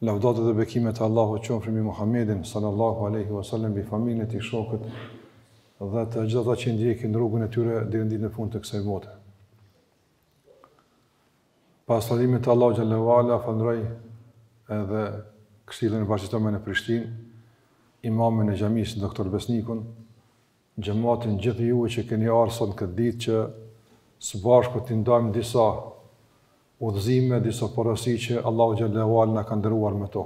Lavdatat dhe bekimet e Allahut qofshin mbi Muhamedin sallallahu alaihi wasallam, mbi familjen e tij, shokët dhe të gjithë ata që ndjekin rrugën e tyre deri në ditën e fundit të kësaj bote. Pas falënderimit të Allahut xhelle ue ala, falënderoj edhe këshillin e bashkësisë islame në Prishtinë, imamin e xhamisë doktor Besnikun, xhematin gjithë juve që keni ardhur sot në këtë ditë që së bashku t'i ndajmë disa udhëzime, disa porosi që Allahu xhelle ue ala na ka nderuar me to.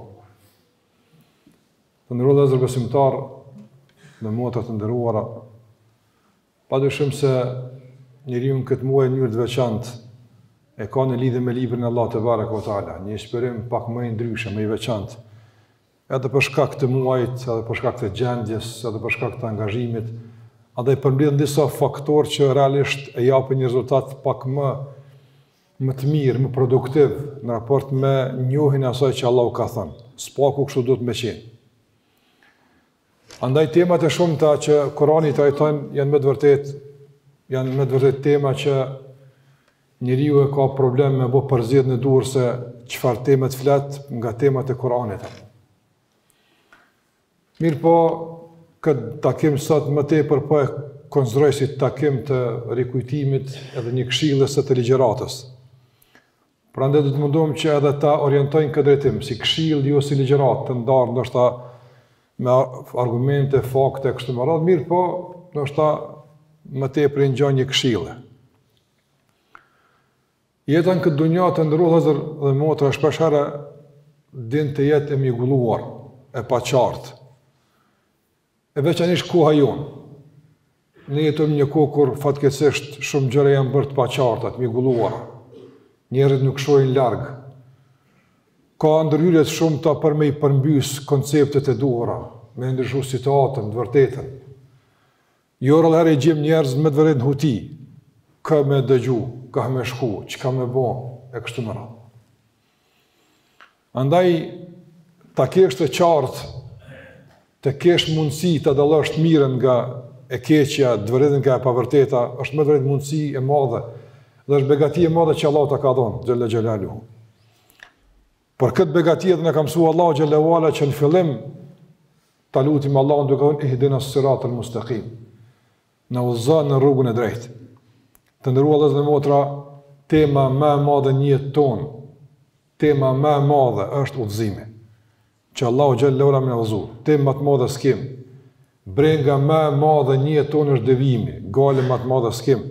Të nderuar vëllezër besimtarë dhe motra të nderuara, pa dyshim se njeriu në këtë muaj në mënyrë të veçantë e ka në lidhje me librin e Allahut tebareke ue teala, një veprim pak më i ndryshëm, më i veçantë, Edhe për shkak të muajit, edhe për shkak të gjendjes, edhe për shkak të angazhimit, andaj përmblidhen disa faktorë që realisht e japin një rezultat pak më të mirë, më produktiv në raport me njohjen e asaj që Allahu ka thënë. Së paku kështu duhet me qenë. Andaj temat e shumta që Kurani i trajton janë me të vërtetë janë me të vërtetë tema që Njeriu e ka problem me bo përzgjedhjen e duhur se çfarë teme të flet nga temat e Kuranit. Mirëpo, këtë takim sot më tepër po e konsideroj si takim të rikujtimit edhe një kshillës se të ligjëratës. Prandaj do të mundohem që edhe ta orientoj në këtë drejtim, si kshillë, jo si ligjëratë, të ndarë ndoshta me argumente, fakte, kështu me radhë, mirëpo, ndoshta më tepër i ngjan një kshille. Jeta në këtë dunja të nderuar vëllezër dhe motra shpeshherë din të jetë e mjegulluar, e paqartë. E veçanisht koha jonë. Ne jetojmë në një kohë kur fatkeqësisht shumë gjëra janë bërë të paqarta, të mjegulluara. Njerëzit nuk shohin larg. Ka ndërhyrje të shumta për me i përmbys konceptet e duhura, me ndryshu situatën, të vërtetën. Jo rrallë herë i gjejmë njerëz me të vërtetë në huti, kë me dëgju, kah me shku, çka me bo, e kështu me radhë. Andaj, ta kesh të qartë, të kesh mundësi ta dallosh të mirën nga e keqja, të vërtetën nga e pavërteta, është me të vërtetë mundësi e madhe dhe është begati e madhe që Allahu ta ka dhënë, xhelle xhelaluhu. Por këtë begati edhe na ka mësu Allahu xhelle ue ala që në fillim ta lutim Allahun duke thonë ihdina siratal mustekim na udhëzo në rrugën e drejtë të nderuar vëllezër e motra tema ma e madhe në jetën tonë tema ma e madhe është udhëzimi që Allahu xhelle ue ala me na udhëzu temë ma të madhe s'kemi brenga ma e madhe në jetën tonë është devimi gajle ma të madhe s'kemi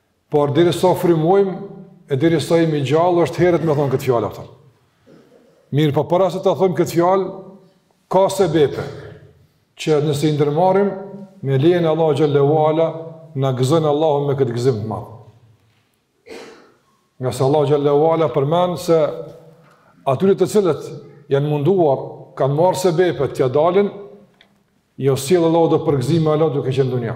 Por derisa frymojmë e derisa jemi gjallë është herët me thonë këtë fjalë atë. Mirëpo para se ta thojmë këtë fjalë ka sebepe që nëse i ndërmarrim me lejen e Allahut xhelle ue ala na gëzon Allahu me këtë gëzim të madh. Ngase Allahu xhelle ue ala përmend se atyre të cilët janë munduar kanë marrë sebepe t'ja dalin, jau sjell do përgëzime Allahu duke qenë në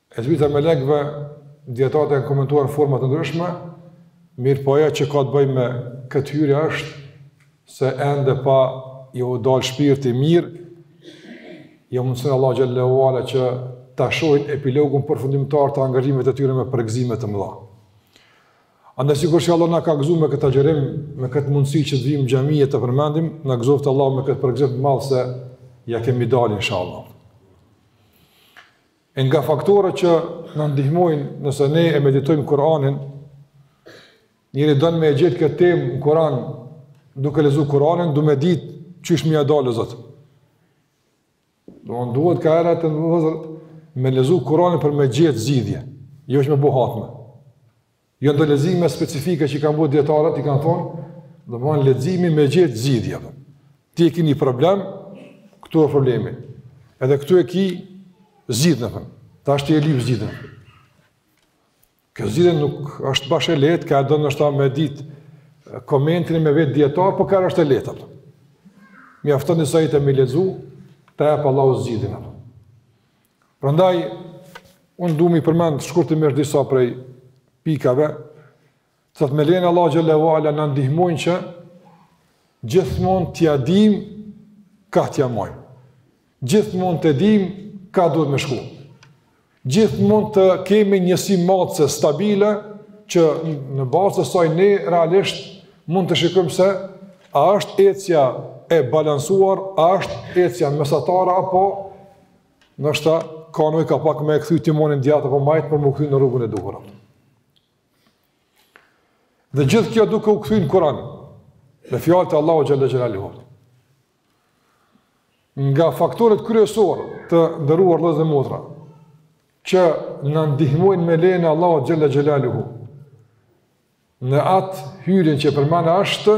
E zbritja e melekëve, dijetarët e kanë komentuar në forma të ndryshme, mirëpo ajo që ka të bëjë me këtë hyrje është se ende pa ju dalë shpirti mirë, jau mundëson Allahu xhelle ue ala që ta shohin epilogun përfundimtar të angazhimit të tyre me përgëzime të mëdha. Andaj sikur që Allahu na ka gëzu me këtë agjërim, me këtë mundësi që të vijmë xhami e ta përmendim, na gëzoftë Allahu me këtë përgëzim të madh se ja kemi dalë, inshallah. E nga faktorët që na ndihmojnë nëse ne e meditojmë Kur'anin, njeri don me gjetë këtë temë në Kur'an, duke lexu Kur'anin, du me ditë qysh me ia dalë, o Zot. Domethënë duhet kaherë, vëllezër, me lexu Kur'anin për me gjetë zgidhje, jo veç me bu hatme. Janë do lexime specifike që i kanë bërë dijetarët, i kanë thonë, domethënë leximi me gjetë zgidhje. Ti e ki një problem, këtu e problemi. Edhe këtu e ki zgidhjen, domethënë. Tash ti e lyp zgidhjen. Kjo zgidhje nuk është bash e lehtë, kaherë don ndoshta me ditë komentin e me vetë dijetarë, po kaherë është e lehtë. Mjafton një ajet me e lexu, ta jep Allahu zgidhjen. Prandaj unë dua mi përmend shkurtimisht disa prej pikave, të cilat me lejen e Allahut xhelle ue ala na ndihmojnë që gjithmonë t'ja dim ka t'ja mbajmë. Gjithmonë ta dim ka duhet me shku. Gjithmonë të kemi njësi matëse stabile që në bazë të saj ne realisht mund të shikojmë se a është ecja e balansuar, a është ecja mesatare apo Ndoshta ka nevojë ka pak me e kthy timonin djathtas apo majtas për me u kthy në rrugën e duhur. Dhe gjithë kjo duke u kthy në Kur'an, me fjalët e Allahut xhelle xhelaluhu. Nga faktorët kryesorë, të nderuar vëllezër dhe motra, që na ndihmojnë me lejen e Allahut xhelle xhelaluhu, në atë hyrjen që përmenda është,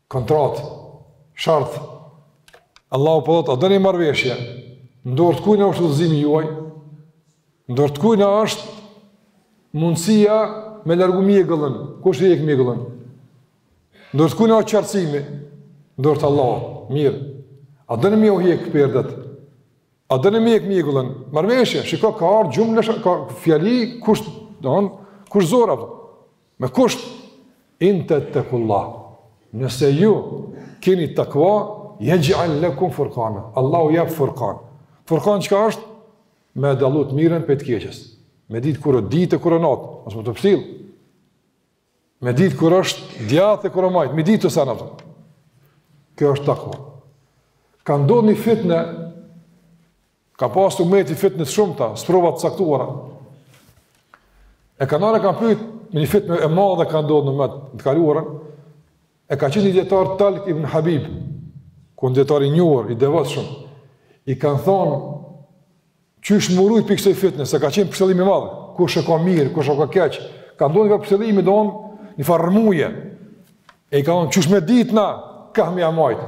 Kontratë. Shart. Allahu po thotë, a doni marrëveshje? N'dorë të kujna është udhëzimi juaj? N'dorë të kujna është mundësia me largu mjegullën? Kush e hjek mjegullën? N'dorë të kujna është qartësimi? N'dorë të Allahut. Mirë. A doni m'u hjek perdet? A doni me hjek mjegullën? Marrëveshje, shiko ka ardh xhumle, ka fjali kusht, don, kushtëzore. Po. Me kusht, in tettekullah, nëse ju keni takva, jexh'al lekum furkana, Allahu jep furkan. Furkan çka është? Me dallu të mirën pej të keqes. Me ditë kur ditë e kur natë, mos me t'u pështjell. Me ditë kur është djathtë e kur majtë, me ditë këto sene. Kjo është takva. Ka ndodhë një fitne Ka pasur ummeti fitne të shumta, sprova të caktuara. E kanë ardh kanë pyet me një fitne e madhe ka ndodhur n'ummet, në të kaluarën, e ka qenë një dijetar Talk ibn Habib, u kon dijetar i njohur, i devotshëm, i kanë thonë, qysh m'u rujt pej kësaj fitne, se ka qenë pështjellim i madh, kush e ka mirë, kush e ka keq, ka ndodh një pështjellim, domethënë një farë rrëmuje, e i kanë thonë, qysh me ditë na, kah me ia majtë,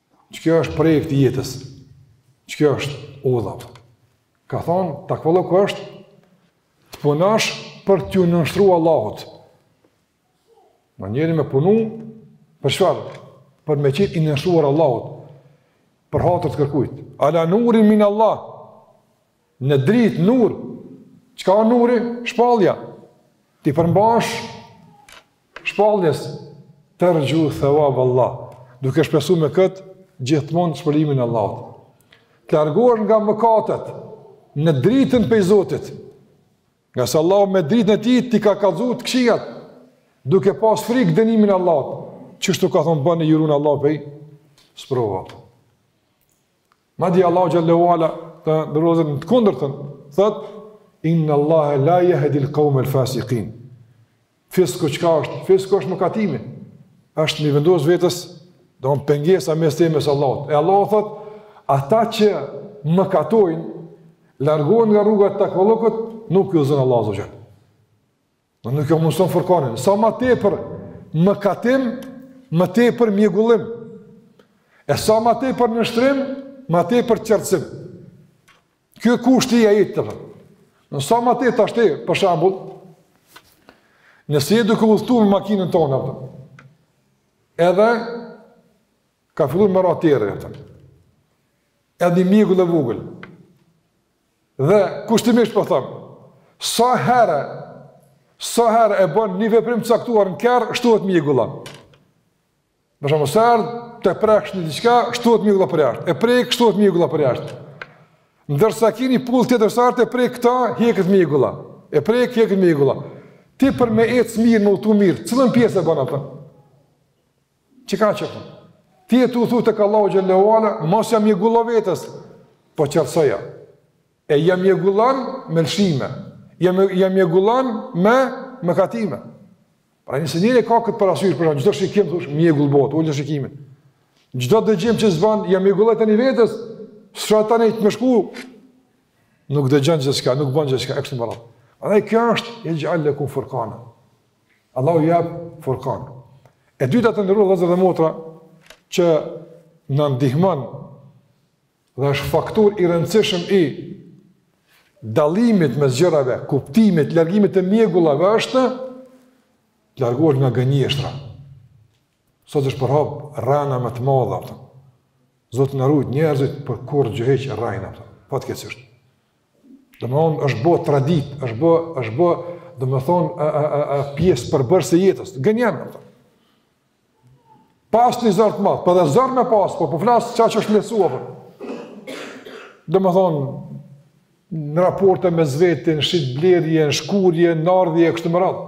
Qe kjo është projekt i jetës. Qe kjo është udha. Ka thonë, takvallok është, të punosh për t'iu nënshtru Allahut. Një njeri me punu, për çfarë, për me qenë i nënshtruar Allahut, për hatër të kërkujt. Ala nurin min Allah, Në dritë, nur. Çka është nuri? Shpallja. T'i përmbahesh shpalljes terju thawab Allah. Duke shpresuar me kët gjithmonë shpërblimin e Allahut. Të largohesh nga mëkatet në dritën pej Zotit. Ngase Allah me dritën e tij t'i ka kallzu të këqijat duke pas frikë dënimin e Allahut. Qeshtu ka thon bëne, ju run Allahu pej sprovave. Madje Allahu xhel-le ve ala të nderuar në të kundërtën, thot inna Allaha la yahdi al-qawma al-fasiqin. Fisku çka është? Fisku është mëkatimi. Është me i vendos vetes domethënë pengesa mes teje e mes Allahut. E Allahu thot ata që mëkatojnë largohen nga rruga të takvallokut, nuk i udhëzon Allahu azze ve xhel. Nuk ia mundëson furkanin. Sa ma tepër mëkatim, më tepër mjegullim. E sa ma tepër nënshtrim, ma tepër qartësim. Kjo kushti i ajetit. Sa ma tepër, tashti për shembull, nëse je duke udhëtu me makinën tonde, edhe ka fillu me ra terr, edhe një mjegull e vogël, Dhe kushtimisht po them, sa herë sa herë e bën një veprim të caktuar në kerr, shtohet mjegulla. Për shembull, sa herë të preksh një diçka, shtohet mjegulla përjashtë. E prek, shtohet mjegulla përjashtë. Ndërsa ke një pullë tjetër sa herë të prek këta, heket mjegulla. E prek, heket mjegulla. Ti për me ecë mirë, me udhëtu mirë, cilën pjesë e bën atë? Që ka që përë? Ti e të uthu të ka Allahu xhel-le ue ala, mos ia mjegullo vetes, po qartësoja. E ia mjegullon me lëshime, ia, ia mjegullon me mëkatime. Pra nëse njeri ka këtë parasysh, për çdo shikim thosh mjegull bohet, ule shikimin. Çdo dëgjim që s'bën, ia mjegullon tani vetes, s'ka tani të me shku. Nuk dëgjon gjithçka, nuk bën gjithçka e kështu me radhë. Prandaj kjo është jexh'al lekum furkana. Allahu jap furkan. E dyta të nderuar vëllezër dhe motra që na ndihmon dhe është faktor i rëndësishëm i dallimit mes gjërave, kuptimit, largimit të mjegullave është të larguarit nga gënjeshtra. Sot është përhap rrena me të madhe. Zoti na rujt njerëzit për kurgjë hiç rrejnë. Fatkeqësisht. Domethënë, është bo traditë, është bo, është bo, domethënë, a, a, a, a, pjesë përbërëse e jetës. Gënjen, domethënë. Pa asnjë zor të madh, për po dhe zor me pasë, po për po flas qaq është lehtësuar. Po. Domethënë, në raporte mes veti, në shitblerje, në shkuarje, në ardhje, kështu me radhë.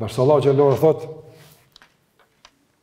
Ndërsa Allahu xhel-le ue ala thotë,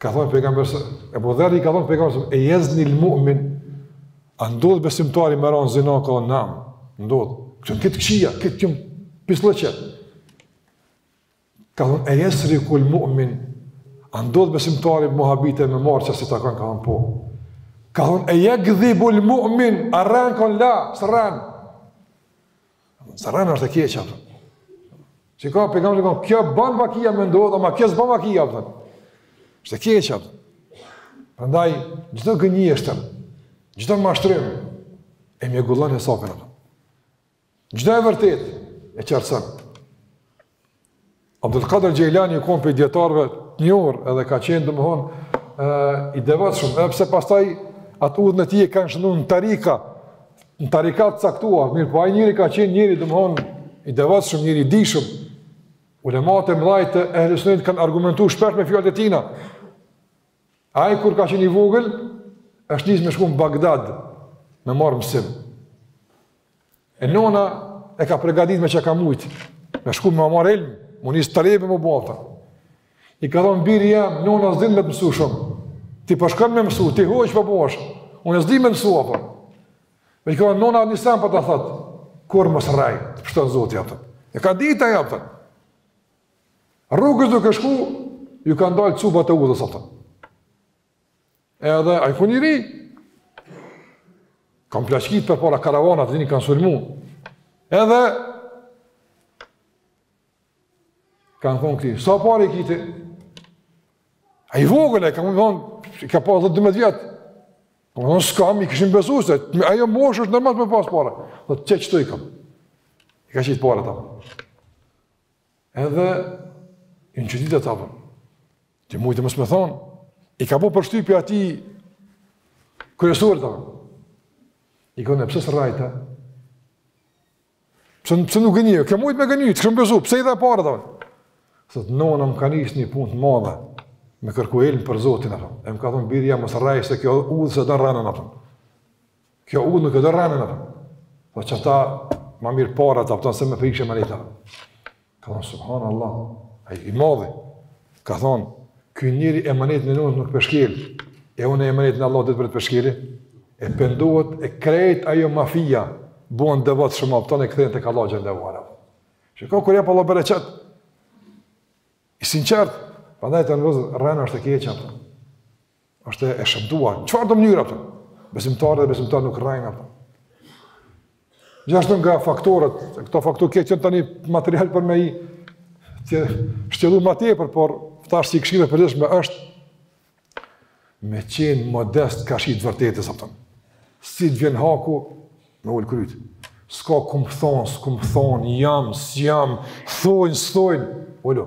Ka thonë pejgamberi sa, Ebu Dherri i ka thonë pejgamberit sa, e jeznil mu'min, a ndodh besimtari me ra në zina, ka thonë neam, ndodh, këtë këtë këshia, këtë këmë pisllëqe. Ka thonë, e jesrikul mu'min, a ndodh besimtari m'u habit e me marrë ça s'i takon, ka thonë po. Ka thonë, e jekdhibul mu'min, a rren, ka thonë la, s'rren. Se rrena është e keqe. Që ka pejgamberi ka, kjo bën vaki me ndodh, ama kjo s'bën vaki atë. Është e keqe. Prandaj çdo gënjeshtër, çdo mashtrim e mjegullon hesapin atë. Çdo e vërtetë e qartëson. Abdul Kader Gjejlani, u kon prej dijetarëve të njohur, edhe ka qenë domethënë i devotshëm, edhe pse pastaj atë udhën e tij e kanë shndërru në tarikat, në tarikat të caktuar, mirëpo ai njeri ka qenë njeri domethënë i devotshëm, njeri i dijshëm, ulemat e mdhaj të ehli sunetit kanë argumentu shpesh me fjalët e tina. Ai kur ka qenë i vogël, është nisë me shku në Bagdad, me marrë mësim. E nona e ka pregadit me çka ka mujtë, me shku me marrë ilm, mu nis talebe mu bo, apton. I ka thonë, biri jem, nona s'di me të mësu shumë, ti po shkon me mësu, ti hoxhë po bohesh, unë s'di me mësu, apton. I ka thonë, nona një sen po ta thotë, kurrë mos rrej, t'pshton Zoti, apton. E ka dita, apton. Rrugës duke shku, ju kanë dalë cubat e udhës, apton. E edhe ai u kon i ri. Kanë plaçkit përpara karavanat, dini kanë sulmu. Edhe kanë thonë këtij, sa pare i ki ti? Ai i vogël, ka me thonë, ka pas 10-12 vjet. Ka me thonë, s'kam, i kishin besu se, ajo moshë s'është normal me pas pare. Dhe qe qeto i kam? I ka qitë paret. Edhe janë çudit ata, apton. Ti mujte mos me thonë, i ka bo përshtypje atij kryesorit, apton. I ka thonë pse s'rrejte? Pse, pse nuk gënjeve? Ke mujtë me gënjy, të kishim besu, pse i dhe paret, apton? Thotë, nona më ka nis në një punë të madhe, me kërku ilm për Zotin, e më ka thonë, biri jem mos rrej, se kjo udhë s'e do rrenën, Kjo udhë nuk e do rrenën apo. Për qata ma mirë paret, apton se më frikshë më leta. Ka thon subhanallah. Ai i madhi. Ka thon ky njeri emanetin e nonës nuk po e shkel. E unë emanetin e Allahut po e shkeli. E pendohet e krejt ajo mafia bohen t'devotshëm apton e kthehen tek Allahu xhel-le ve ala. Shiko kur jep Allahu bereqet. I sinqertë, prandaj të ndoz rrena është e keqe apo. Është e shëmtuar. Çfarëdo mënyre, apton? Besimtarët dhe besimtaret nuk rrejnë, apton. Gjithashtu nga faktorët, këto faktorë këtë që tani material për me i shtjellu ma tepër, por tash si këshillë për dëshme është me qenë modest karshi të vërtetës, apton. Si të vjen haku, me ul kryt. S'ka ku më thonë, s'ku më thonë, jam, s'jam, thojnë, s'thojnë, ule.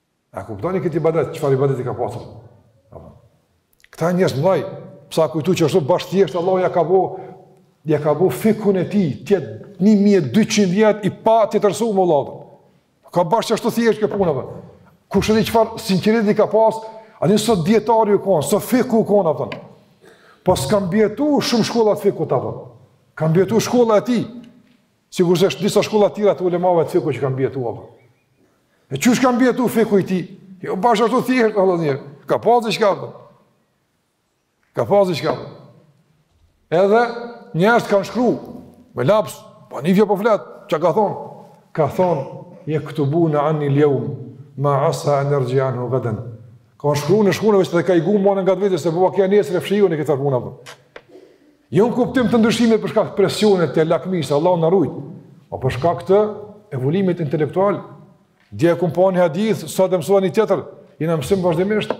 A kuptoni këtë ibadet, çfarë ibadeti ka pasur? Apo. Këta njerëz vlla, pse po kujton që ashtu bash thjesht Allahu ja ka vë ja ka vë fikhun e tij, ti 1200 vjet i pa ti tërsu më vëllai. Ka bash që ashtu thjesht kjo puna apo. Kush e di çfarë sinqeriteti ka pas, a di sa dijetarë u kon, sa fukaha u kon apo. Po s'kanë mbijetu shumë shkolla fikhu apo. Ka mbijetu shkolla e tij. Sigurisht edhe disa shkolla të tjera të ulemave të fikhut që kanë mbijetuar. E qysh ka mbijetu fikhu i tij? Jo bash ashtu thjesht Allah njer. Ka pasë diçka apo? Ka pasë diçka apo? Edhe njerëz kanë shkru me laps, po një vjo po flet, çka ka thon? Ka thon jektubune anni el-jeume, ma asa en erxhia anhu gaden. Ka në shkru në shkru në veç të dhe ka i gu më anë nga të vetës, se po ja ka nisë me fshi në këtë arpuna. Jo në kuptim të ndryshimit për shkak të presionit të lakmisë, Allahu na ruajt. Po për shkak të evolimit intelektual, dje ke pa ni hadith, sot e mëson ni tjetër, i na mësim vazhdimisht.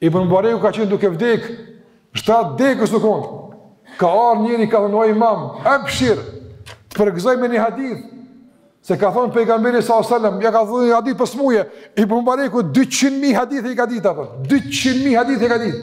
Ibn Mubareku ka qenë duke vdek, n'shtrat të dekës u kon. Ka ardh njëri, ka thënë, o imam, ebshir, të përgëzoj me një hadith, se ka thënë pejgamberi s.a.s. Ja ka thënë një hadith për smuje, Ibn Mubareku 200.000 hadithe i ka ditë, 200.000 hadithe i ka ditë.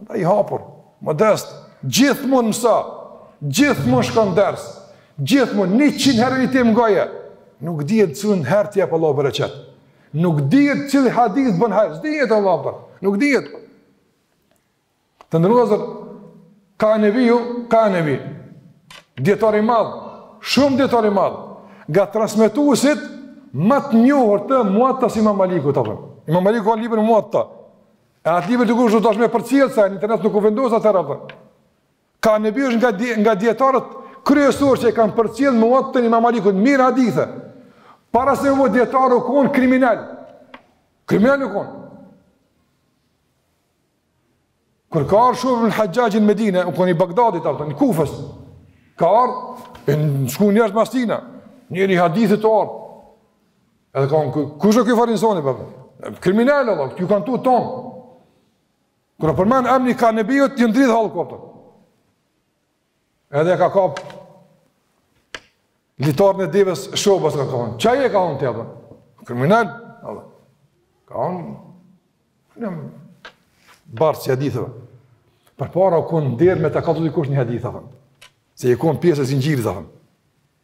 Andaj i hapur, modest, gjithmonë mëso, gjithmonë shko n'ders, gjithmonë 100 herë një temë ngoje. Nuk dihet cilën herë ta jep Allah bereqet. Nuk dihet cili hadith bën hajr, s'dihet Allah për. Nuk dihet. Të ndërlozë Kanebiu, Kanebi. Dietar i madh, shumë dietar i madh, nga transmetuesit më të njohur të Muattas së Imam Malikut. Imam Maliku ka librin Muatta. E atë libër duhet dikush me përcjell se në internet nuk u vendos atëherë. Kanebi është nga di, nga dietarët kryesor që e kanë përcjell Muattan e Imam Malikut, mirë hadithe. Para se me u bo dietar u kon kriminal. Kriminal u kon. Kur ka ardhur Shube ibn Haxhaxhi në në Medinë, u kon i Bagdadit apo i Kufës. Ka ardhur kan shku njerëz mas tina. Njeri i hadithit u ardh. Edhe ka thonë, kush është ky farë insani, për për? Kriminal, Allah, këtë ju kanë tu tonë. Kur u përmend emni Kanebiut, ju dridh halë kopëtën. Edhe ka kapë litarin e deves Shubes, ka kapën. Qa je ka thonë të jepën? Kriminal, Allah. Ka thonë, në barë që haditheve. Përpara u konë nder me ta kallxu dikush një hadith, se je konë pjesë e zinxhirit,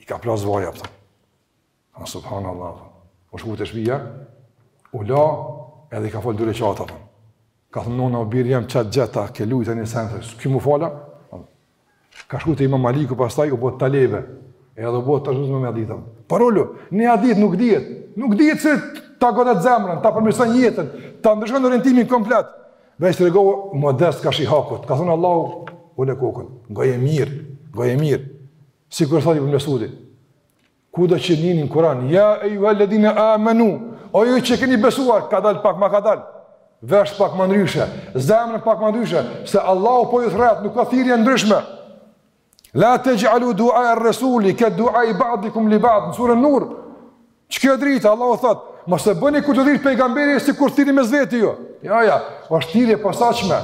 I ka plas vaji, pëtër. A subhanallah. U shku te shpija, u la, edhe i ka fal dy reqate. Për. Ka thënë nona o bir jam ça t'gjeti, ke lujtë një sen, ki m'u fal a. Ka shku te Imam Maliku pastaj u bë talebe. Edhe u bë tashmë muhadith. Parolo, një hadith nuk dihet. Nuk dihet se ta godet zemrën, ta përmirëson jetën, ta ndryshon orientimin komplet. Veç të regohë, modest ka shihakot. Ka thënë Allahu, ule kokën, ngoje mirë, ngoje mirë. Sikur thotë Ibn Mesudi, kudo që nini në Kur'an, ja ejjuhelledhine amenu, o ju që keni besuar, kadal pak ma kadal, vesh pak ma ndryshe, zemrën pak ma ndryshe, se Allahu po ju thret, nuk ka thirje ndryshme, la texhalu duae resuli, ke duai badikum li bad, në suren Nur, që kjo dritë, Allahu thot, mos e bëni kur të thirr pejgamberi, sikur thirri mes veti ju, jo, jo, është thirje e posaçme,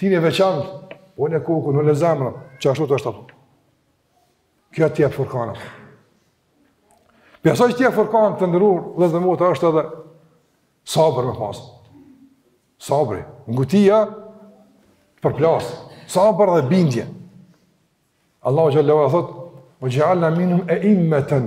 thirje e veçantë, ule kokën, ule zemrën, që ashtu të është të Kjo të jep furkanat. Prej asaj që të jep furkan të ndërru, domethënë është edhe sabër me pasë. Sabri. Ngutia përplas. Sabër dhe bindje. Allahu xhel-le ala thotë, ue xhealna minhum eimeten,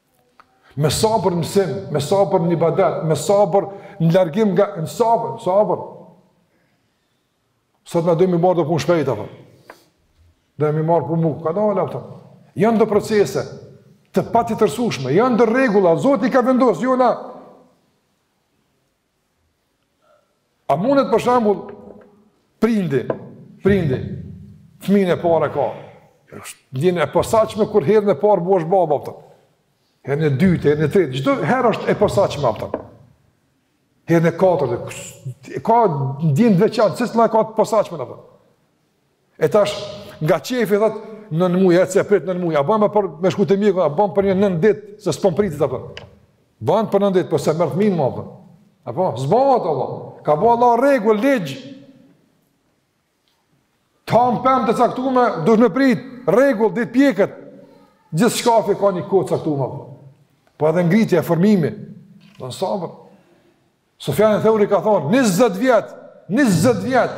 Me sabër në mësim, me sabër në ibadet, me sabër në largim nga... sabër, sabër. Sot na dojmë me i marrë do punë shpejt, apo. Duhet me i marrë pak ma kadalë, apo. Janë do procese të patjetërsueshme, janë do rregulla, Zoti i ka vendosë, jo na. A mundet për shembull prindi, prindi, fëmin e parë e ka. Është ndjenjë e posaçme kur herën e parë bëhesh baba apo. Herën e dytë, herën e tretë, çdo herë është e posaçme apo. Herën e katërt, ka ndjenjë të veçantë, secila ka të posaçmen apo. E tash nga qefi thot nën muaj s'e pret nën muaj, a bën për me shku te mjeku, a bën për një nën ditë se s'po pritet apo. Bën për nën ditë, po s'e merr fëmin më apo. Apo s'bohet apo. Ka bë Allah rregull ligj. Çdo pemë të caktuar, duhet me prit deri të piqet. Gjithçka ka një kohë të caktuar apo. Po edhe ngritja e formimi. Do sabër. Sufjan Theuri ka thonë 20 vjet, 20 vjet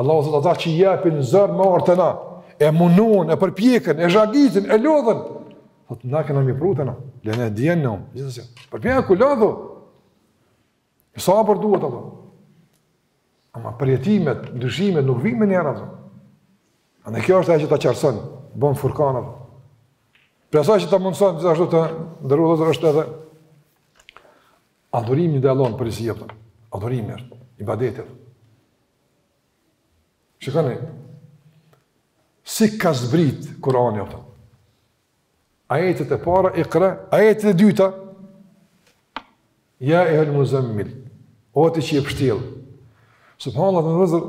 Allahu thotë ata që jepin zor me ardh te na, e munuan, e përpjekën, e zhagitin, e lodhën. Thot na kemi me i pru te na. Le nehdijennehum. Gjithsesi. Përpjeku, lodhu. E sabër duhet apo. Ama përjetimet, ndryshimet nuk vijnë menjëherë. A ne kjo është ajo që ta qartëson, bën furkan. Prej asaj që ta mundson gjithashtu të ndërrojë dorë është edhe adhurimi ndaj Allahut për si jepta. Adhurimi është ibadetet. Shikoni, si ka zbrit Kurani, apo. Ajetet e para, ikra, ajetet e dyta, ja ejjuhel muzemmil, o ti që je i pështil. Subhanallah, vëllezër,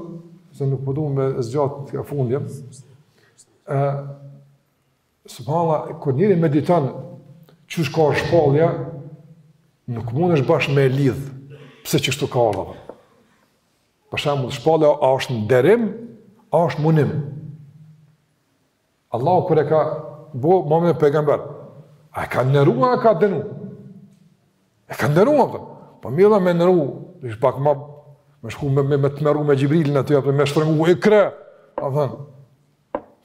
se nuk po du me zgjatë te ka fundi, e, subhanallah, kur njeri mediton, çka është shpallja, nuk mundesh bashkë me i lidhë, pëse kështu ka ardhë, Për shembull, shpallja a është nderim, a është munim. Allahu kur e ka bo Muhamedin pejgamber, a e ka nderu, a e ka dënu? E ka nderu, apo. Po mirë me nderu, ishë pak ma, me shku me, me, me tmerru me Gjibrilin aty, për me shtërëngu, e kre, a thënë,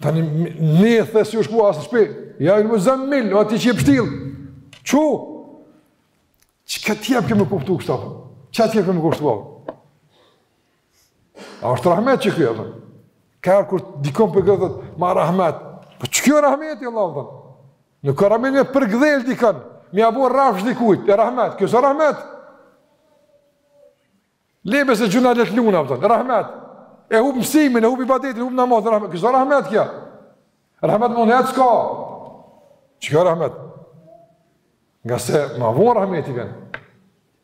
tani, ne e thesë ju shku asë shpi, ja ejjuhel muzemmil, o ti që je i pështilë, çu? Çka tjetër kemi kuptu kështu apo? Çka tjetër kemi kuptu apo? A është rahmet qekjo apo? Ka kur dikon përkëdhel, ma rahmet. Po qekjo rahmet i Allahut, apo? Nuk a rahmet me përkdhel dikon, me ia bo rrafsh dikujt, e rahmet, kjo s'a rahmet. Lene se gjynah le të lun, aty, rahmet. E hup mësimin, e hup ibadetin, e hup namaz, rahmet. S'është rahmet kjo. Rahmet më nuk ka. Çka rahmet? Ngase ma vonë rahmeti vjen.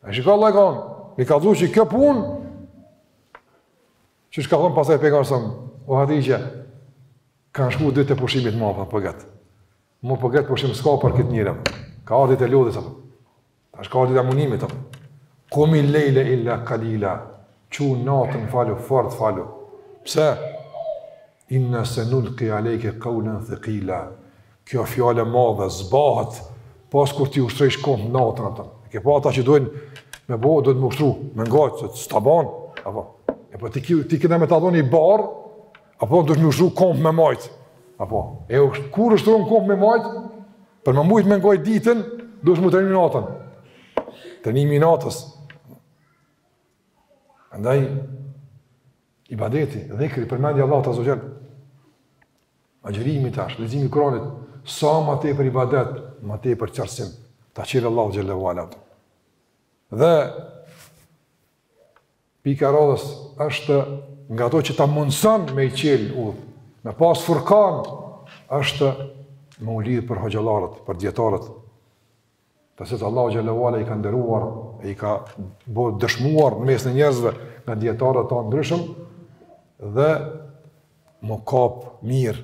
E shiko Allahu e ka thonë. Mi ka dhu që i këpë unë. Çka ka thonë masanej Pejgamberi alejhi selam. O Hatixhe. Kanë shku ditët e pushimit ma, për po gëtë. Më për po gëtë pushim s'ka për këtë njërëm. Ka ardh dita e lodhjes, apo. Tash ka dita e mundimit. Kumil lejle illa kalila, që natën falu, fort falu. Pse? Inna senulki alejke kaulen thekila. Kjo fjalë e madhe, s'bahet, pos kur t'i ushtrojsh komt natën apo. Ke pa ata që dojnë me bo, dojnë me ushtru, me ngajtë, se s'ta ban. Apo, e po ti, ti kena me ta dhon ni barrë, Apo duhet me ushtru komt me majt. Apo, e kur i ushtron komt me majt? Për me mujt me ngajt ditën, duhet me trajnu natën. Trajnimi i natës. Andaj ibadeti, dhikri përmendja e Allahut azze ve xhel. Agjërimi tash, leximi i Kuranit, sa ma tepër ibadet, ma tepër qartësim. Ta çel Allahu xhele ve ala. Dhe Pika e radhës është nga ato që ta mundëson me i çel udhët, me pasë furkan, është me u lidhë për hoxhallarët, për dijetarët, të cilët Allahu xhele ve ala i ka nderuar, i ka bërë dëshmuar në mesin e njerëzve, nga dijetarët tanë ndryshëm, dhe me u kapë mirë,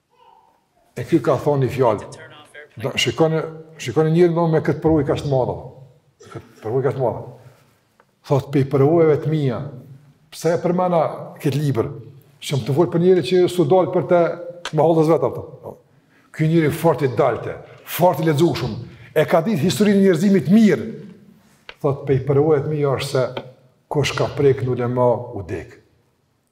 E ky ka thonë një fjalë. Tho shikoni, shikoni njërin do me këtë përvojë kaq të madhe. Këtë përvojë kaq të madhe. Thotë prej përvojave të mia. Pse e përmenda këtë libër? Shumë flet për njeri që s'u dall për temat e holla vetë ato. Ky njeri fort i nalt e, fort i lexueshëm. E ka ditë historinë e njerëzimit mirë. Thotë prej përvojave të mia është se kush ka prek në ulema u djeg.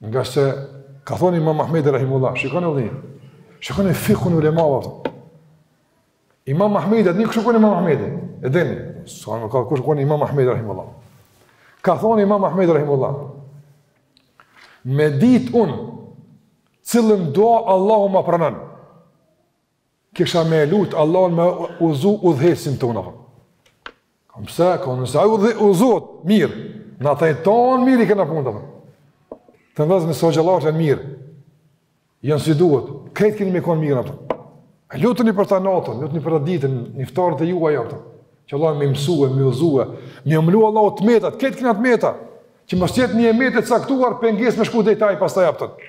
Ngase, ka thonë Imam Ahmedi Rahimullah, shikone vëlla, shikone fikhun e ulemave, Imam Ahmedi, a e dini kush ka konë Imam Ahmedi, e dini, s'ka nevojë kush ka konë Imam Ahmedi Rahimullah. Ka thonë Imam Ahmedi Rahimullah, me dit unë, cilën dua Allahu ma pranon, kisha me lut Allahun me udhzu udhëheqsin tonë. Kam pse ka nëse ai udhëzohet mirë, na trajton mirë i kena punët. Të nëse kemi hoxhallarë të mirë. Janë si duhet. Krejt kemi me konë mirë ato. E lutuni për ta natën, lutuni për ta ditën, dijetarët e juaj ato. Që Allah me i mësu, me i udhzu, me ua mlu Allahu të metat, krejt kena të metat. Që mos të jetë një e metë e caktuar, pengesë me shku dhe jeta pastaj a po kupton.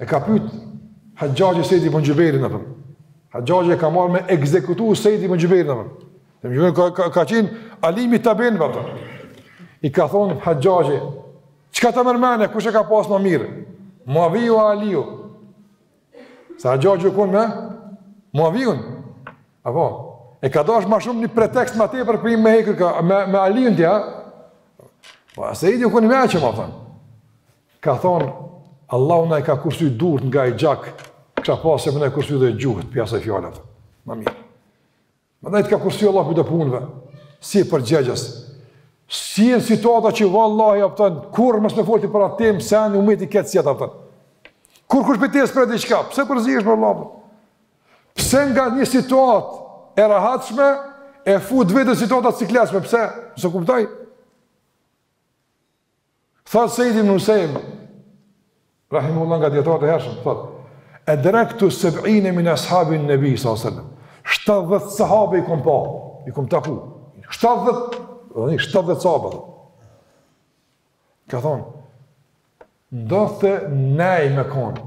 E ka pyet Haxhaxhi Seid ibn Xhubejrin apo? Haxhaxhi e ka marrë me ekzekutu Seid ibn Xhubejrin apo? Dhe më ka ka, ka qenë alim, tabiin apo? I ka thonë Haxhaxhi, çka të merr menja, kush e ka pas më mirë? Muaviu a Aliu? Se Haxhaxhi u kon me Muaviun? Apo e ka dash më shumë një pretekst më tepër për me ikë me me Aliun dia? Po Seidi u kon i mençëm, a. Ka thonë, Allahu na i ka kursuj durt nga ai gjak, kisha pas me na i kursy dhe gjuhët, prej asaj fjale, a, ma mirë. Me na i ka kursuj Allah kësi punëve, s'je përgjegjës. S'je në situata që vallahi a po kupton, hiç mos me fol ti për atë temë, se a ymeti këtë si atë a po kupton. Kurrkush s'po të vet për diçka, pse përzihesh për Allah a po kupton? Pse nga një situatë e rahatshme, e fut vetë në situata të sikletshme, pse? S'po e kuptoj? Thot Sejdi ibn Usejm, rahimehullah nga dijetarët e hershëm, thot, edrektu seb'ine min as'habin-nebij, salallahu alejhi ve selem, 70 sahabe i kom pa, i kom taku, 70, domethënë 70 sahabe, ka thonë, ndodhte najnjo me konë,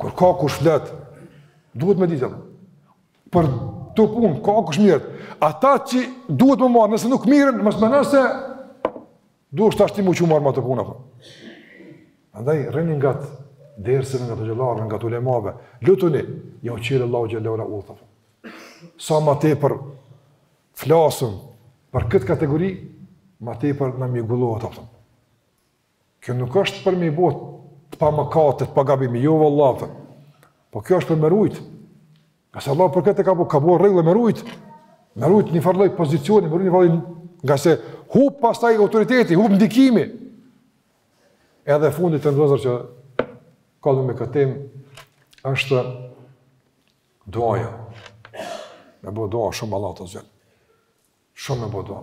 Kur dikush flet, duhet me ditë. Për këtë punë, ka kush mirret. Ata që duhet m'u marrë, nëse nuk mirren, mos meno se duhesh tash ti m'u çu marrë me atë punë. Andaj, rrini ngat derseve, ngat hoxhallarëve, ngat ulemave. Lutuni, ja u qiroftë Allahu gjërat. Sa ma tepër flasim për këtë kategori, ma tepër na mjegullohet, a po kupton. Kjo nuk është për mi bot të pa mëkate, të pa gabime, jo vë Allah, të. Po kjo është për me rujt. Nëse Allah për këtë e ka bo, ka bo rregull me rujt. Me rujt njëfarë lloj pozicioni, me rujt njëfarë lloj ngase hup pastaj autoriteti, hup ndikimi. Edhe e fundit xhematë të nderuar çka du me këtë temë, është duaja. Me bo dua shumë Allahut xhele. Shumë me bo dua.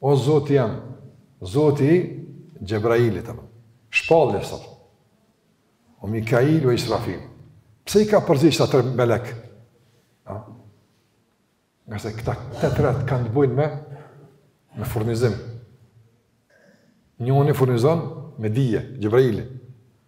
O Zoti jem, Zoti i Xhebrailit, apo, shpallje ajo, o Mikail, o Israfil, pse i ka përzgjedh këta tre melekë? A? Ngase këta të tretë kanë të bojnë me, me furnizim. Njoni furnizon me dije, Xhebraili.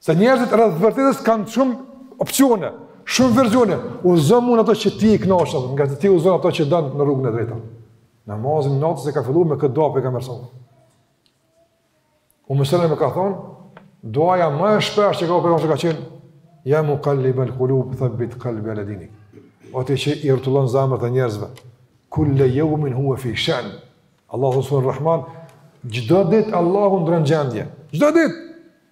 Se njerëzit rreth t'vërtetës kanë shumë opcione, shumë verzione. Udhëzom në ato që ti je i knaqt, ngase ti udhëzon ato që don në rrugën e drejtë. Namazin e natës e ka fillu me këtë dua Pejgamberi alejhi selam. Ummu Seleme ka thon, duaja më e shpeshtë që ka bërë ose ka qenë ja muqallib al-qulub thabbit qalbi ala dinik. O ti që i rrotullon zemrat e njerëzve. Kulle yawmin huwa fi sha'n. Allahu subhanahu wa ta'ala çdo ditë Allahu ndron gjendje. Çdo ditë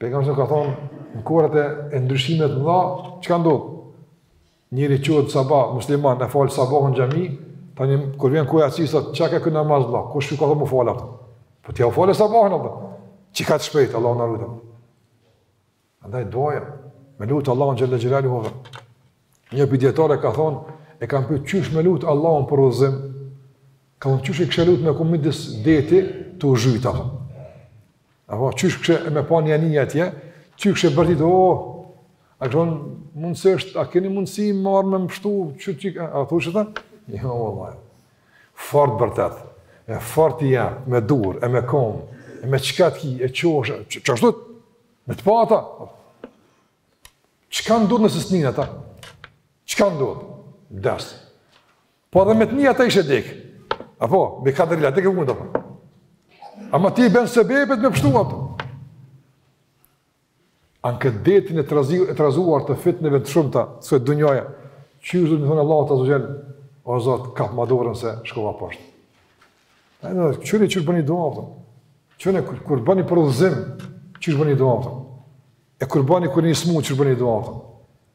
Pejgamberi sa ka thonë, në kohërat e ndryshimeve të mëdha, çka ndodh? Njeri çohet sabah, musliman, e fal sabahun në xhami, tani kur vjen koha si sot, çka ka ky namaz vëlla? Kush ju ka thonë me fal atë? Po ti e fale sabahun. Çka të shpejt Allahu na rujtë. Andaj doja me lut Allahun xhele ve ala hoxha. Një prej dijetarëve ka thonë, e kan pyet qysh me lut Allahun për udhëzim. Ka thonë qysh e kishe lut me kon midis detit tu u zhyt atë. Apo, qysh kishe me pa një anije atje, qysh kishe bërtit, o, a kish kon mundësi, a keni mundësi me m'marr me m'pshtu, që që që, a thu që ta? Një, jo, vallahi, fort bërtet, e fort i jemë, me dur, e me kom, e me çka të ki, e qoshë, që që është me të pa ata, çka ndodh nëse s'nijn ata, çka ndodh, des, Po edhe me të ni ata ishe dek. Apo, me katër ila, dek e mund, apo. Ama ti i bon sebebet me pshtu, apo. A në këtë detin e, trazi, e trazuar të fitneve të shumta, të kësaj dunjaje, që je zhyt me i thënë Allahut azze ve xhel, o Zot, kapma dorën se shkova poshtë. E në dhe, qërë i qërë bëni duat, për. qërë kur, kur bëni për udhëzim, qërë bëni duat, për. e kur bëni kur jeni smu, qërë bëni duat, për.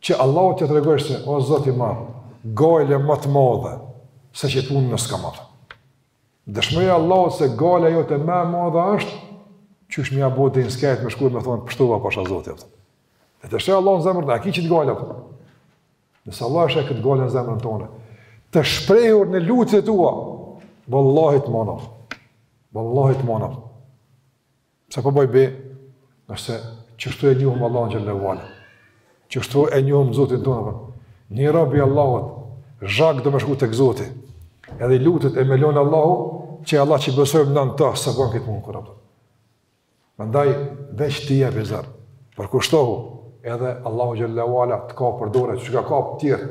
Që Allahut t'ia tregojsh se o Zot i madh, gajle ma të madhe se qet punë s'kam. Dëshmoja Allahut se gajlja jote ma e madhe është, qysh me ja bo deri n'skaj me shku me thonë pshtova pasha Zotin. Dhe ta sheh Allahu zemrën, a e ki qet gajle për. Nëse Allahu ta sheh këtë gajle në zemrën tone, të shprehur në lutjet tua, vallahi t'man, vallahi t'man. Pse po bëj be? Se qështu e njohim Allahun xhele ve ala, qështu e njohim Zotin tonë, për. një rob i Allahut, zhag do me shku te ky Zoti, edhe i lutet e me e lon Allahu, qaj Allah që i besojmë në në ta, s'e bon këtë mundë kurrë. Andaj, veç ti e vizar, përkushtohu, edhe Allahu xhele ve ala, të kap për dore, që ka ka për tjerë,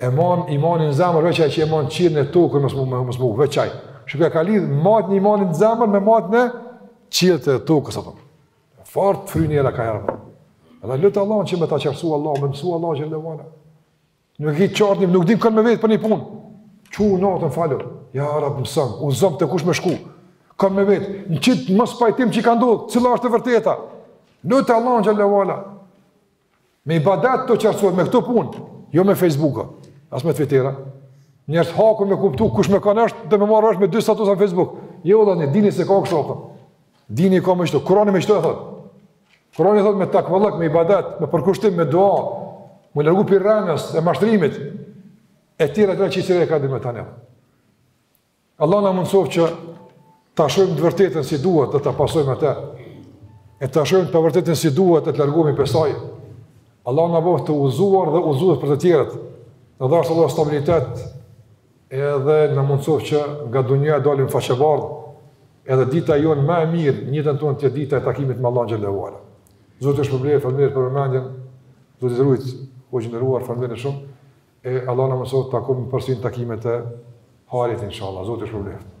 E man imanin në zemër veç ai që e man qiellin e tokën s'mun, s'mun, veç ai. Shiko e ka lidh majtjen e imanit në zemër me majtjen e qiellit e tokës apo. Fort fryn era ka herë. Edhe lutë Allahun që me ta qartësu Allahu, me t'mësu Allahu xhele ve ala. Nuk e ki t'qartë, nuk din kënd me vetë për një punë. Çu natën falu. Ja rab mëson, udhëzom te kush me shku, kan me vetë, në qit mos pajtim që ka ndodhur, cila është e vërteta. Lute Allahun xhele ve ala. Me ibadet ta qartëson, me këto punë, jo me Facebooka, as me Twittera. Nxjerrësh hakun me kuptu kush me kanë është dhe me marrë vesh me dy statusa në Facebook. Jo valla, dini s'e ka kështu apo. Dini ka metoda, Kurani metoda thot. Kurani thot me takvallëk, me ibadet, me përkushtim, me dua, me largu prej rrenës e mashtrimit. E tjera të kësi sire e ka dhe me tani. Allahu na mundësoftë që ta shojmë të vërtetën si duhet dhe ta pasojmë atë. E ta shojmë të vërtetën si duhet dhe të largohemi prej saj. Allahu na bëftë të udhëzuar dhe udhëzues për të tjerët. Na dhashtë Allahu stabilitet edhe na mundësoftë që nga dunjaja t'dalim faqebardhë edhe dita jonë ma e mirë në jetën tonë t'jetë dita e takimit me Allahun xhele ve ala. Zoti ju shpërbleftë, faleminderit për vëmendjen, Zoti ju ruajtë, hoxhë i nderuar, faleminderit shumë. E Allahu na mundësoftë të takohemi përsëri në takimet e hajrit inshallah. Zoti ju shpërbleftë.